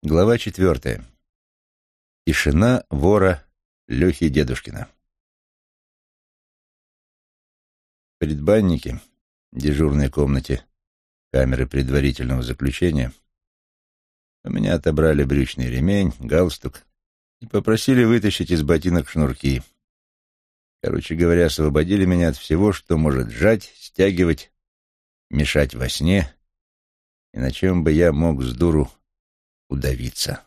Глава четвертая. Тишина вора Лехи Дедушкина. В предбаннике, дежурной комнате камеры предварительного заключения, у меня отобрали брючный ремень, галстук и попросили вытащить из ботинок шнурки. Короче говоря, освободили меня от всего, что может сжать, стягивать, мешать во сне, и на чем бы я мог с дуру удавиться,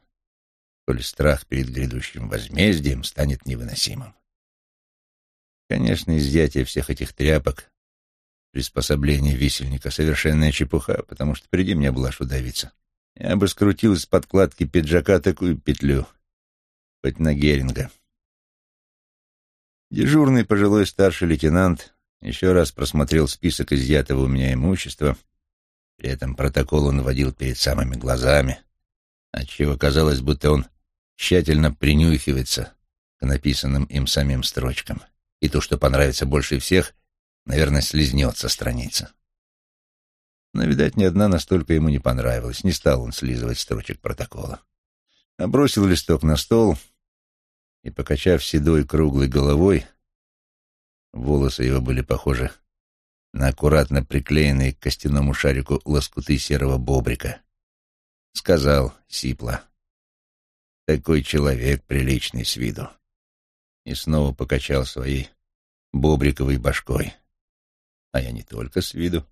коль страх перед грядущим возмездием станет невыносимым. Конечно, изъятие всех этих тряпок, приспособление висельника — совершенная чепуха, потому что приди мне блажь удавиться. Я бы скрутил из подкладки пиджака такую петлю, хоть на Геринга. Дежурный пожилой старший лейтенант еще раз просмотрел список изъятого у меня имущества, при этом протокол он водил перед самыми глазами, отчего казалось, будто он тщательно принюхивается к написанным им самим строчкам, и то, что понравится больше всех, наверное, слизнет со страницы. Но, видать, ни одна настолько ему не понравилась, не стал он слизывать строчек протокола. Обросил листок на стол и, покачав седой круглой головой, волосы его были похожи на аккуратно приклеенные к костяному шарику лоскуты серого бобрика, сказал сипло. Такой человек приличный с виду. И снова покачал своей бобриковой башкой. А я не только с виду,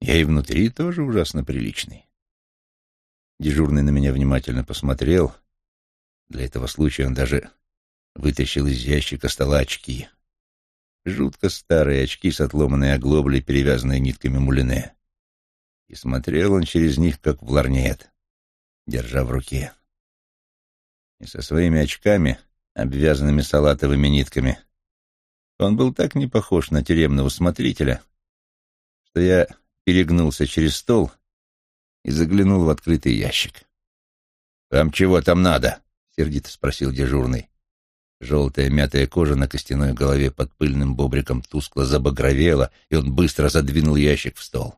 я и внутри тоже ужасно приличный. Дежурный на меня внимательно посмотрел. Для этого случая он даже вытащил из ящика стола очки. Жутко старые очки с отломанной оглоблей, перевязанные нитками мулине. И смотрел он через них, как в ларнет держа в руке. И со своими очками, обвязанными салатовыми нитками, он был так не похож на тюремного смотрителя, что я перегнулся через стол и заглянул в открытый ящик. «Там чего там надо?» — сердито спросил дежурный. Желтая мятая кожа на костяной голове под пыльным бобриком тускло забагровела, и он быстро задвинул ящик в стол.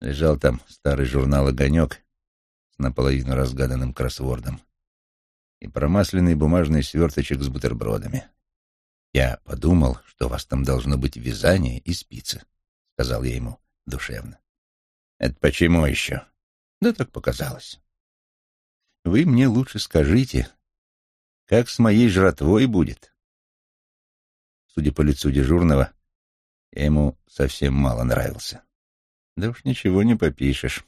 Лежал там старый журнал «Огонек», наполовину разгаданным кроссвордом и промасленный бумажный сверточек с бутербродами. «Я подумал, что у вас там должно быть вязание и спицы», — сказал я ему душевно. «Это почему еще?» «Да так показалось». «Вы мне лучше скажите, как с моей жратвой будет?» Судя по лицу дежурного, я ему совсем мало нравился. «Да уж ничего не попишешь».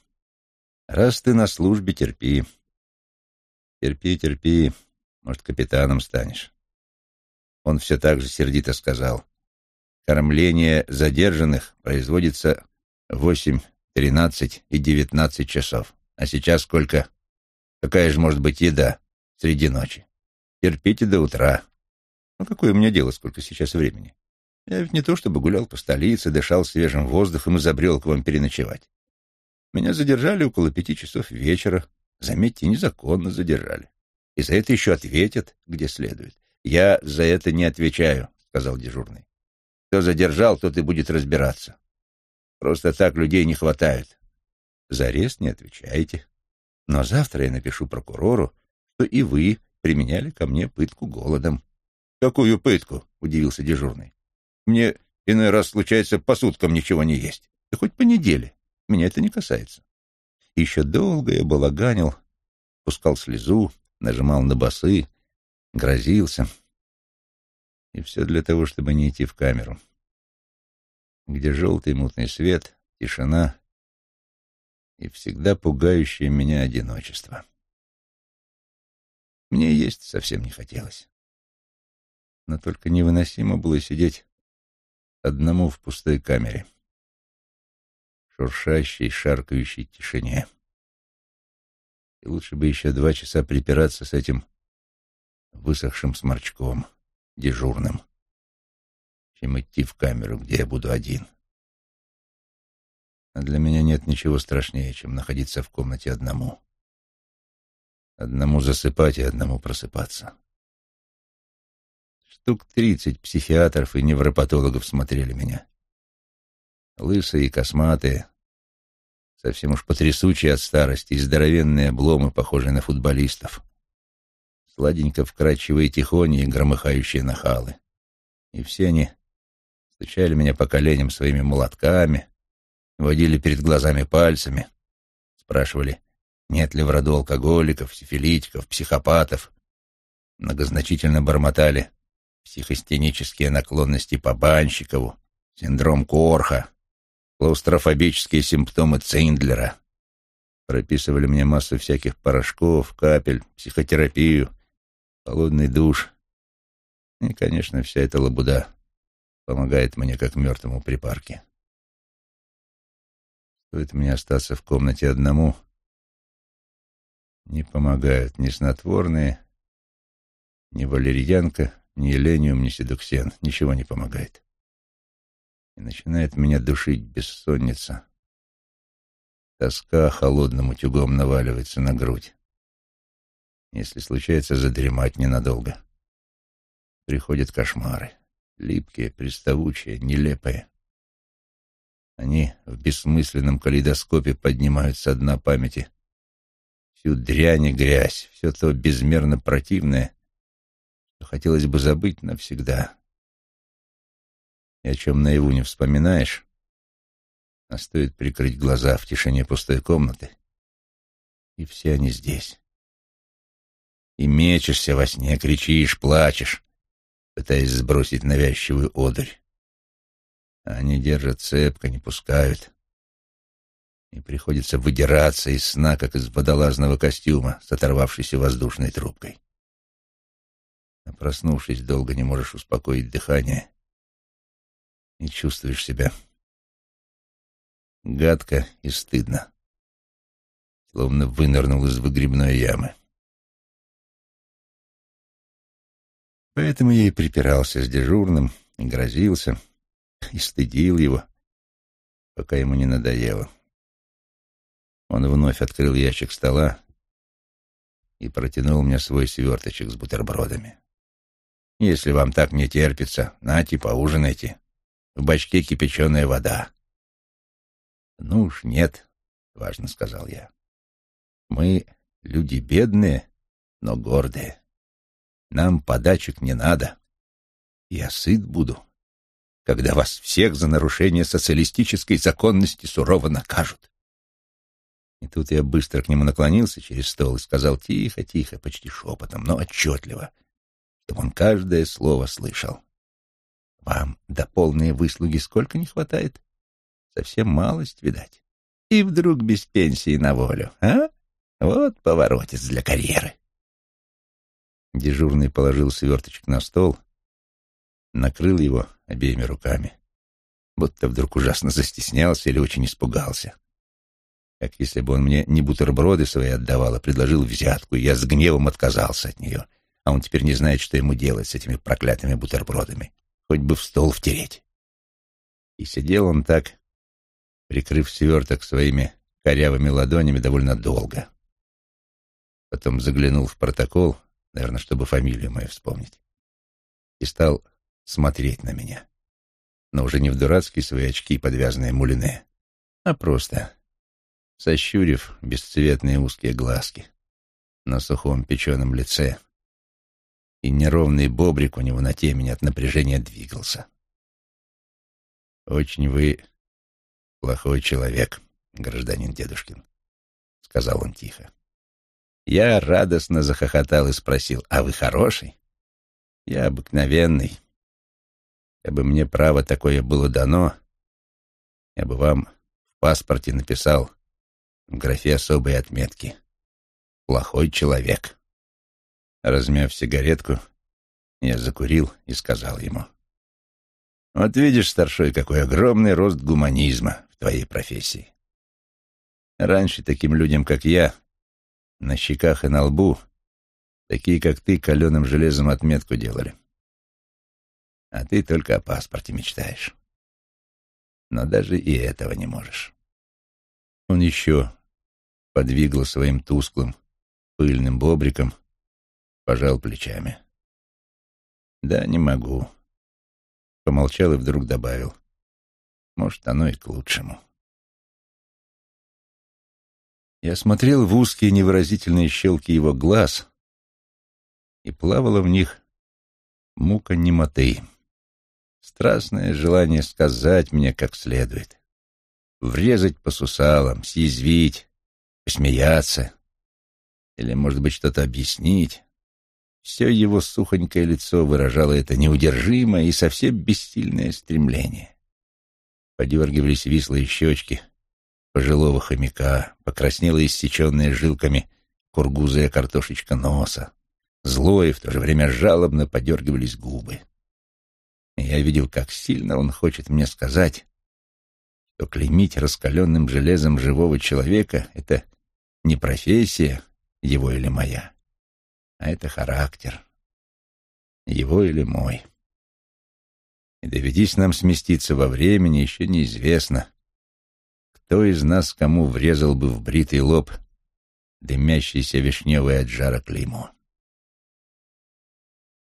Раз ты на службе, терпи. Терпи, терпи, может, капитаном станешь. Он все так же сердито сказал. Кормление задержанных производится восемь, тринадцать и девятнадцать часов. А сейчас сколько? Какая же может быть еда среди ночи? Терпите до утра. Ну, какое у меня дело, сколько сейчас времени? Я ведь не то чтобы гулял по столице, дышал свежим воздухом и забрел к вам переночевать. Меня задержали около пяти часов вечера. Заметьте, незаконно задержали. И за это еще ответят, где следует. Я за это не отвечаю, сказал дежурный. Кто задержал, тот и будет разбираться. Просто так людей не хватает. За арест не отвечаете. Но завтра я напишу прокурору, что и вы применяли ко мне пытку голодом. Какую пытку? удивился дежурный. Мне иной раз случается по суткам ничего не есть. Да хоть по неделе. Меня это не касается. Еще долго я балаганил, пускал слезу, нажимал на басы, грозился. И все для того, чтобы не идти в камеру, где желтый мутный свет, тишина и всегда пугающее меня одиночество. Мне есть совсем не хотелось. Но только невыносимо было сидеть одному в пустой камере шуршащей, шаркающей тишине. И лучше бы еще два часа припираться с этим высохшим сморчком, дежурным, чем идти в камеру, где я буду один. А для меня нет ничего страшнее, чем находиться в комнате одному. Одному засыпать и одному просыпаться. Штук тридцать психиатров и невропатологов смотрели меня лысые и косматые, совсем уж потрясучие от старости, и здоровенные обломы, похожие на футболистов. Сладенько вкрадчивые тихони и громыхающие нахалы. И все они стучали меня по коленям своими молотками, водили перед глазами пальцами, спрашивали, нет ли в роду алкоголиков, сифилитиков, психопатов, многозначительно бормотали психостенические наклонности по Банщикову, синдром Корха, клаустрофобические симптомы Циндлера. Прописывали мне массу всяких порошков, капель, психотерапию, холодный душ. И, конечно, вся эта лабуда помогает мне как мертвому при парке. Стоит мне остаться в комнате одному, не помогают ни снотворные, ни валерьянка, ни элениум, ни седуксен. Ничего не помогает. И начинает меня душить бессонница. Тоска холодным утюгом наваливается на грудь. Если случается задремать ненадолго, приходят кошмары. Липкие, приставучие, нелепые. Они в бессмысленном калейдоскопе поднимают со дна памяти всю дрянь и грязь, все то безмерно противное, что хотелось бы забыть навсегда. И о чем наяву не вспоминаешь, а стоит прикрыть глаза в тишине пустой комнаты, и все они здесь. И мечешься во сне, кричишь, плачешь, пытаясь сбросить навязчивую одурь. А они держат цепко, не пускают. И приходится выдираться из сна, как из водолазного костюма с оторвавшейся воздушной трубкой. А проснувшись, долго не можешь успокоить дыхание и чувствуешь себя гадко и стыдно, словно вынырнул из выгребной ямы. Поэтому я и припирался с дежурным, и грозился, и стыдил его, пока ему не надоело. Он вновь открыл ящик стола и протянул мне свой сверточек с бутербродами. «Если вам так не терпится, нате, поужинайте. В бачке кипяченая вода». «Ну уж нет», — важно сказал я. «Мы люди бедные, но гордые. Нам подачек не надо. Я сыт буду, когда вас всех за нарушение социалистической законности сурово накажут. И тут я быстро к нему наклонился через стол и сказал тихо, тихо, почти шепотом, но отчетливо, чтобы он каждое слово слышал. Вам до полной выслуги сколько не хватает? Совсем малость, видать. И вдруг без пенсии на волю, а? Вот поворотец для карьеры. Дежурный положил сверточек на стол, накрыл его обеими руками, будто вдруг ужасно застеснялся или очень испугался. Как если бы он мне не бутерброды свои отдавал, а предложил взятку, и я с гневом отказался от нее, а он теперь не знает, что ему делать с этими проклятыми бутербродами. Хоть бы в стол втереть. И сидел он так, прикрыв сверток своими корявыми ладонями довольно долго. Потом заглянул в протокол наверное, чтобы фамилию мою вспомнить, и стал смотреть на меня. Но уже не в дурацкие свои очки, подвязанные мулине, а просто, сощурив бесцветные узкие глазки на сухом печеном лице, и неровный бобрик у него на темени от напряжения двигался. «Очень вы плохой человек, гражданин Дедушкин», — сказал он тихо. Я радостно захохотал и спросил, «А вы хороший?» «Я обыкновенный. Если бы мне право такое было дано, я бы вам в паспорте написал в графе особой отметки. Плохой человек». Размяв сигаретку, я закурил и сказал ему, «Вот видишь, старшой, какой огромный рост гуманизма в твоей профессии. Раньше таким людям, как я, на щеках и на лбу такие, как ты, каленым железом отметку делали. А ты только о паспорте мечтаешь. Но даже и этого не можешь. Он еще подвигал своим тусклым, пыльным бобриком, пожал плечами. «Да, не могу». Помолчал и вдруг добавил. «Может, оно и к лучшему». Я смотрел в узкие невыразительные щелки его глаз, и плавала в них мука немоты. Страстное желание сказать мне как следует, врезать по сусалам, съязвить, посмеяться или, может быть, что-то объяснить. Все его сухонькое лицо выражало это неудержимое и совсем бессильное стремление. Подергивались вислые щечки пожилого хомяка, покраснела иссеченная жилками кургузая картошечка носа. Зло и в то же время жалобно подергивались губы. Я видел, как сильно он хочет мне сказать, что клеймить раскаленным железом живого человека — это не профессия его или моя, а это характер, его или мой. И доведись нам сместиться во времени, еще неизвестно, кто из нас кому врезал бы в бритый лоб дымящийся вишневый от жара клеймо.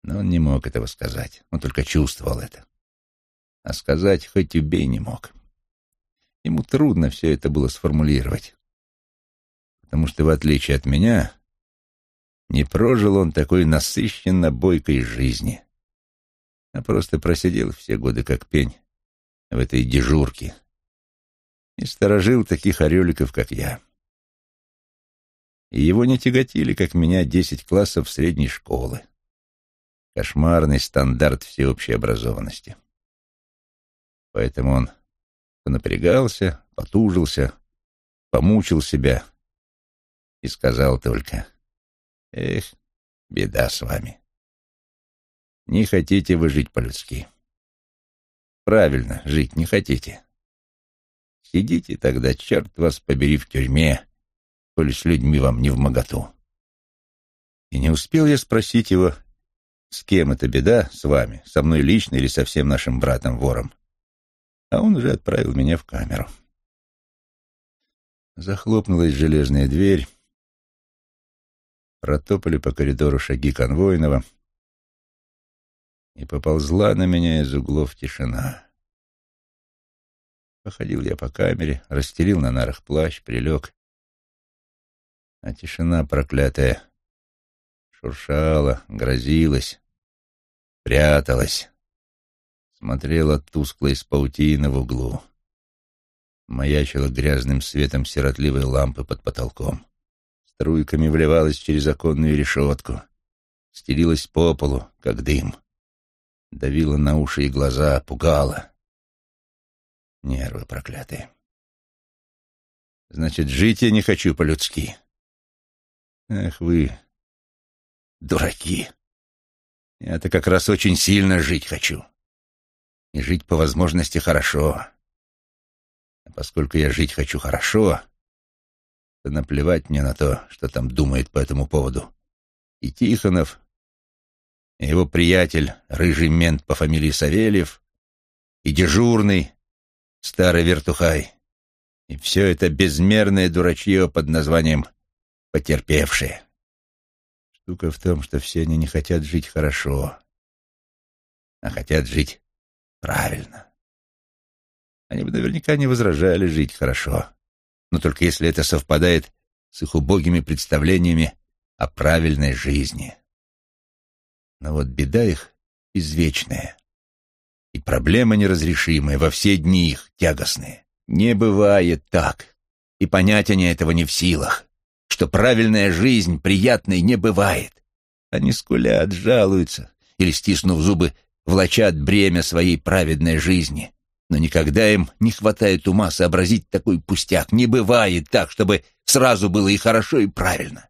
Но он не мог этого сказать, он только чувствовал это. А сказать хоть убей не мог. Ему трудно все это было сформулировать, потому что, в отличие от меня, не прожил он такой насыщенно бойкой жизни, а просто просидел все годы как пень в этой дежурке и сторожил таких ореликов, как я. И его не тяготили, как меня, десять классов средней школы. Кошмарный стандарт всеобщей образованности. Поэтому он понапрягался, потужился, помучил себя и сказал только, «Эх, беда с вами. Не хотите вы жить по-людски. Правильно, жить не хотите. Сидите тогда, черт вас побери, в тюрьме, коли с людьми вам не в моготу». И не успел я спросить его, с кем эта беда, с вами, со мной лично или со всем нашим братом-вором? А он уже отправил меня в камеру. Захлопнулась железная дверь, протопали по коридору шаги конвойного, и поползла на меня из углов тишина. Походил я по камере, расстелил на нарах плащ, прилег. А тишина проклятая шуршала, грозилась, пряталась, смотрела тускло из паутины в углу, маячила грязным светом сиротливой лампы под потолком, струйками вливалась через оконную решетку, стелилась по полу, как дым, давила на уши и глаза, пугала. Нервы проклятые. Значит, жить я не хочу по-людски. Эх вы, дураки. Я-то как раз очень сильно жить хочу. И жить по возможности хорошо. А поскольку я жить хочу хорошо, то наплевать мне на то, что там думает по этому поводу. И Тихонов, и его приятель, рыжий мент по фамилии Савельев, и дежурный, старый вертухай. И все это безмерное дурачье под названием «потерпевшие». Штука в том, что все они не хотят жить хорошо, а хотят жить правильно. Они бы наверняка не возражали жить хорошо, но только если это совпадает с их убогими представлениями о правильной жизни. Но вот беда их извечная, и проблема неразрешимая, во все дни их тягостные. Не бывает так, и понять они этого не в силах что правильная жизнь приятной не бывает. Они скулят, жалуются или, стиснув зубы, влачат бремя своей праведной жизни. Но никогда им не хватает ума сообразить такой пустяк. Не бывает так, чтобы сразу было и хорошо, и правильно.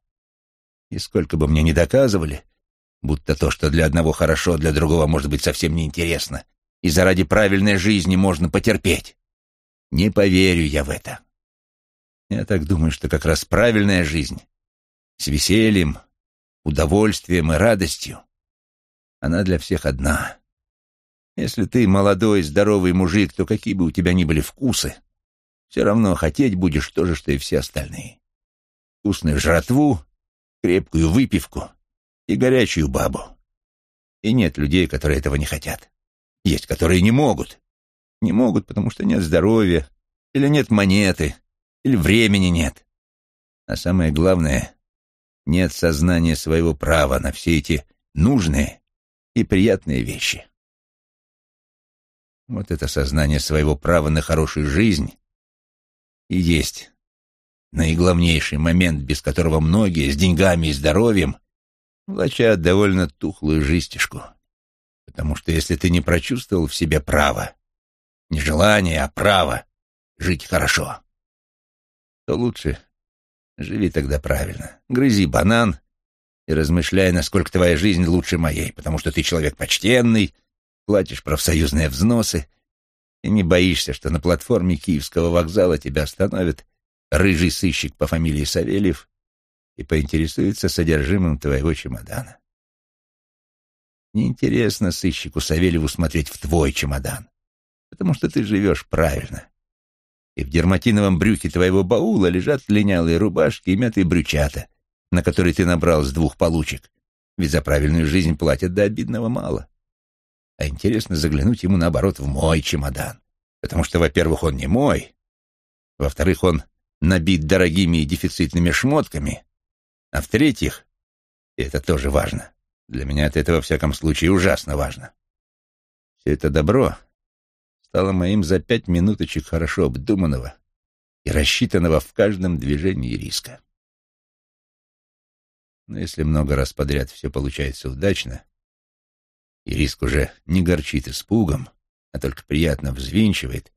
И сколько бы мне ни доказывали, будто то, что для одного хорошо, для другого может быть совсем неинтересно, и заради правильной жизни можно потерпеть. Не поверю я в это. Я так думаю, что как раз правильная жизнь с весельем, удовольствием и радостью, она для всех одна. Если ты молодой, здоровый мужик, то какие бы у тебя ни были вкусы, все равно хотеть будешь то же, что и все остальные. Вкусную жратву, крепкую выпивку и горячую бабу. И нет людей, которые этого не хотят. Есть, которые не могут. Не могут, потому что нет здоровья или нет монеты, или времени нет. А самое главное, нет сознания своего права на все эти нужные и приятные вещи. Вот это сознание своего права на хорошую жизнь и есть наиглавнейший момент, без которого многие с деньгами и здоровьем влачат довольно тухлую жизнишку. Потому что если ты не прочувствовал в себе право, не желание, а право жить хорошо, то лучше живи тогда правильно. Грызи банан и размышляй, насколько твоя жизнь лучше моей, потому что ты человек почтенный, платишь профсоюзные взносы и не боишься, что на платформе Киевского вокзала тебя остановят рыжий сыщик по фамилии Савельев и поинтересуется содержимым твоего чемодана. Неинтересно сыщику Савельеву смотреть в твой чемодан, потому что ты живешь правильно. И в дерматиновом брюхе твоего баула лежат линялые рубашки и мятые брючата, на которые ты набрал с двух получек, ведь за правильную жизнь платят до обидного мало. А интересно заглянуть ему, наоборот, в мой чемодан, потому что, во-первых, он не мой, во-вторых, он набит дорогими и дефицитными шмотками, а в-третьих, и это тоже важно, для меня от этого, во всяком случае, ужасно важно, все это добро стало моим за пять минуточек хорошо обдуманного и рассчитанного в каждом движении риска. Но если много раз подряд все получается удачно, и риск уже не горчит испугом, а только приятно взвинчивает,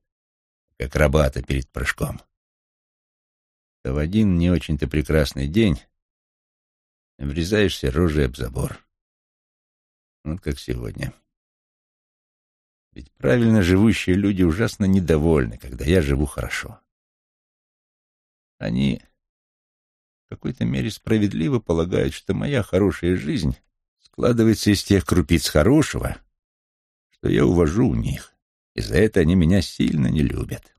как рабата перед прыжком, то в один не очень-то прекрасный день врезаешься рожей об забор. Вот как сегодня. Ведь правильно живущие люди ужасно недовольны, когда я живу хорошо. Они в какой-то мере справедливо полагают, что моя хорошая жизнь складывается из тех крупиц хорошего, что я увожу у них, и за это они меня сильно не любят.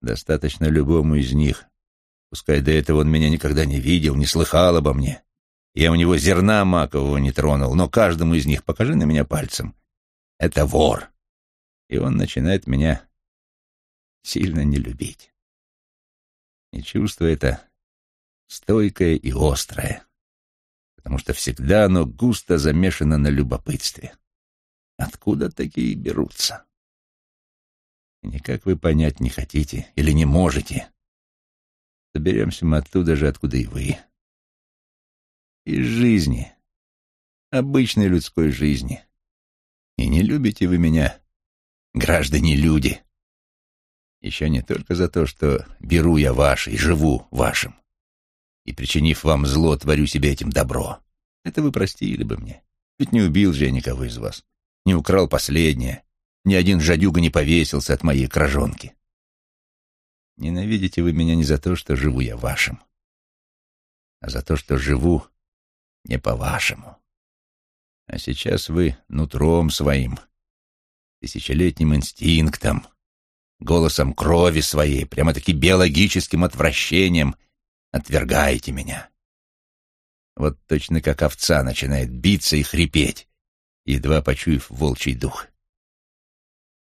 Достаточно любому из них Пускай до этого он меня никогда не видел, не слыхал обо мне. Я у него зерна макового не тронул, но каждому из них покажи на меня пальцем. Это вор. И он начинает меня сильно не любить. И чувство это стойкое и острое, потому что всегда оно густо замешано на любопытстве. Откуда такие берутся? Никак вы понять не хотите или не можете, Доберемся мы оттуда же, откуда и вы. Из жизни. Обычной людской жизни. И не любите вы меня, граждане-люди. Еще не только за то, что беру я ваше и живу вашим. И, причинив вам зло, творю себе этим добро. Это вы простили бы мне. Ведь не убил же я никого из вас. Не украл последнее. Ни один жадюга не повесился от моей кражонки. Ненавидите вы меня не за то, что живу я вашим, а за то, что живу не по-вашему. А сейчас вы нутром своим, тысячелетним инстинктом, голосом крови своей, прямо-таки биологическим отвращением отвергаете меня. Вот точно как овца начинает биться и хрипеть, едва почуяв волчий дух.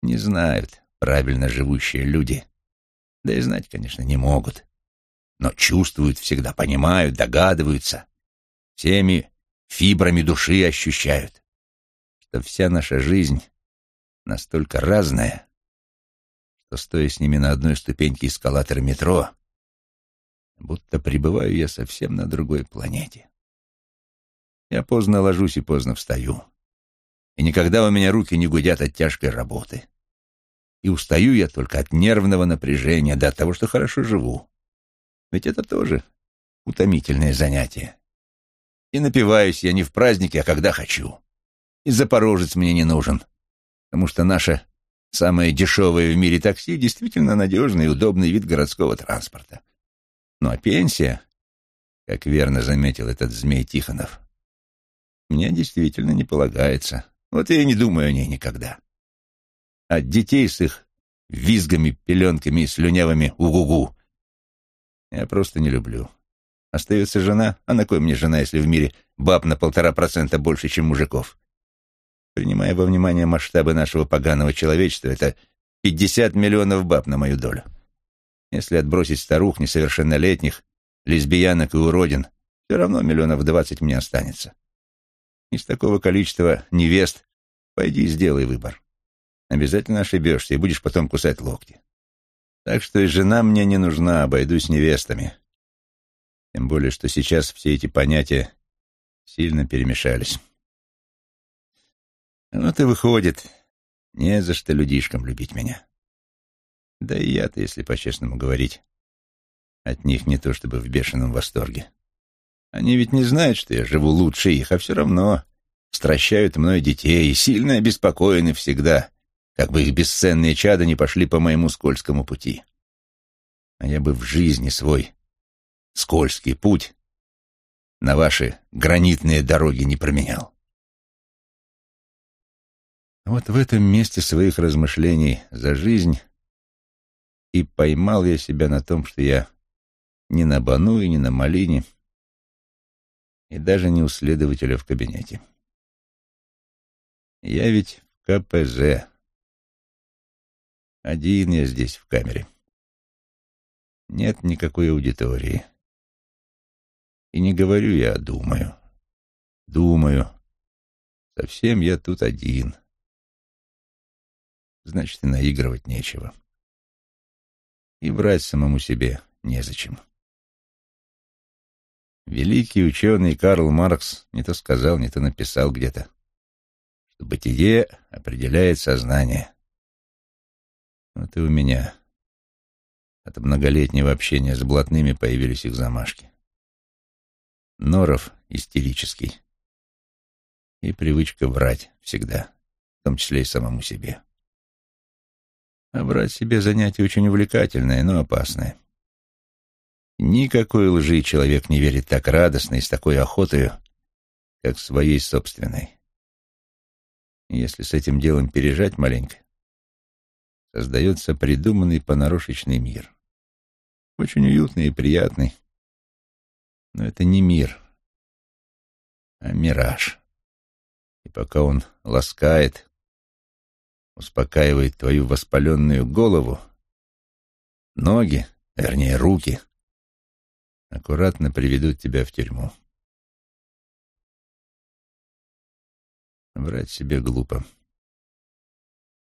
Не знают правильно живущие люди — да и знать, конечно, не могут. Но чувствуют всегда, понимают, догадываются. Всеми фибрами души ощущают, что вся наша жизнь настолько разная, что, стоя с ними на одной ступеньке эскалатора метро, будто пребываю я совсем на другой планете. Я поздно ложусь и поздно встаю. И никогда у меня руки не гудят от тяжкой работы и устаю я только от нервного напряжения, да от того, что хорошо живу. Ведь это тоже утомительное занятие. И напиваюсь я не в празднике, а когда хочу. И запорожец мне не нужен, потому что наше самое дешевое в мире такси действительно надежный и удобный вид городского транспорта. Ну а пенсия, как верно заметил этот змей Тихонов, мне действительно не полагается. Вот я и не думаю о ней никогда а детей с их визгами, пеленками и слюнявыми угугу. Я просто не люблю. Остается жена, а на кой мне жена, если в мире баб на полтора процента больше, чем мужиков? Принимая во внимание масштабы нашего поганого человечества, это пятьдесят миллионов баб на мою долю. Если отбросить старух, несовершеннолетних лесбиянок и уродин, все равно миллионов двадцать мне останется. Из такого количества невест пойди и сделай выбор. Обязательно ошибешься и будешь потом кусать локти. Так что и жена мне не нужна, обойдусь невестами. Тем более, что сейчас все эти понятия сильно перемешались. Вот и выходит, не за что людишкам любить меня. Да и я-то, если по-честному говорить, от них не то чтобы в бешеном восторге. Они ведь не знают, что я живу лучше их, а все равно стращают мной детей и сильно обеспокоены всегда, как бы их бесценные чада не пошли по моему скользкому пути. А я бы в жизни свой скользкий путь на ваши гранитные дороги не променял. Вот в этом месте своих размышлений за жизнь и поймал я себя на том, что я ни на Бану и ни на Малине, и даже не у следователя в кабинете. Я ведь в КПЗ. Один я здесь, в камере. Нет никакой аудитории. И не говорю я, а думаю. Думаю. Совсем я тут один. Значит, и наигрывать нечего. И врать самому себе незачем. Великий ученый Карл Маркс не то сказал, не то написал где-то, что бытие определяет сознание. Вот и у меня от многолетнего общения с блатными появились их замашки. Норов истерический. И привычка врать всегда, в том числе и самому себе. А врать себе занятие очень увлекательное, но опасное. Никакой лжи человек не верит так радостно и с такой охотой, как своей собственной. если с этим делом пережать маленько, создается придуманный понарошечный мир. Очень уютный и приятный. Но это не мир, а мираж. И пока он ласкает, успокаивает твою воспаленную голову, ноги, вернее, руки, аккуратно приведут тебя в тюрьму. Врать себе глупо.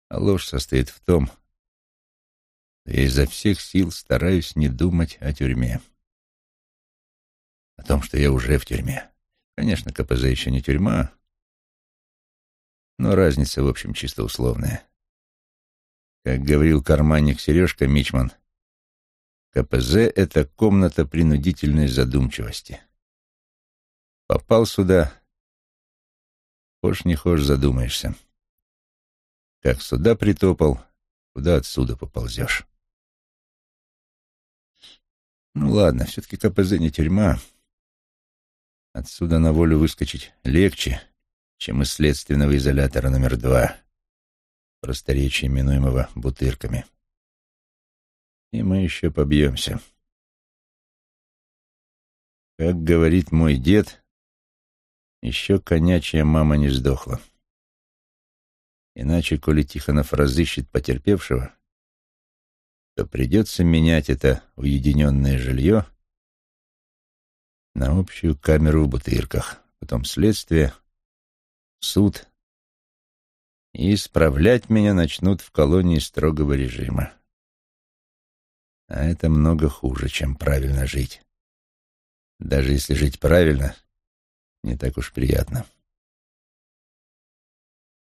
А ложь состоит в том, что я изо всех сил стараюсь не думать о тюрьме. О том, что я уже в тюрьме. Конечно, КПЗ еще не тюрьма, но разница, в общем, чисто условная. Как говорил карманник Сережка Мичман, КПЗ — это комната принудительной задумчивости. Попал сюда, хошь не хошь задумаешься. Как сюда притопал, куда отсюда поползешь. Ну ладно, все-таки КПЗ не тюрьма. Отсюда на волю выскочить легче, чем из следственного изолятора номер два, просторечие именуемого бутырками. И мы еще побьемся. Как говорит мой дед, еще конячья мама не сдохла. Иначе, коли Тихонов разыщет потерпевшего, то придется менять это уединенное жилье на общую камеру в Бутырках, потом следствие, суд, и исправлять меня начнут в колонии строгого режима. А это много хуже, чем правильно жить. Даже если жить правильно, не так уж приятно.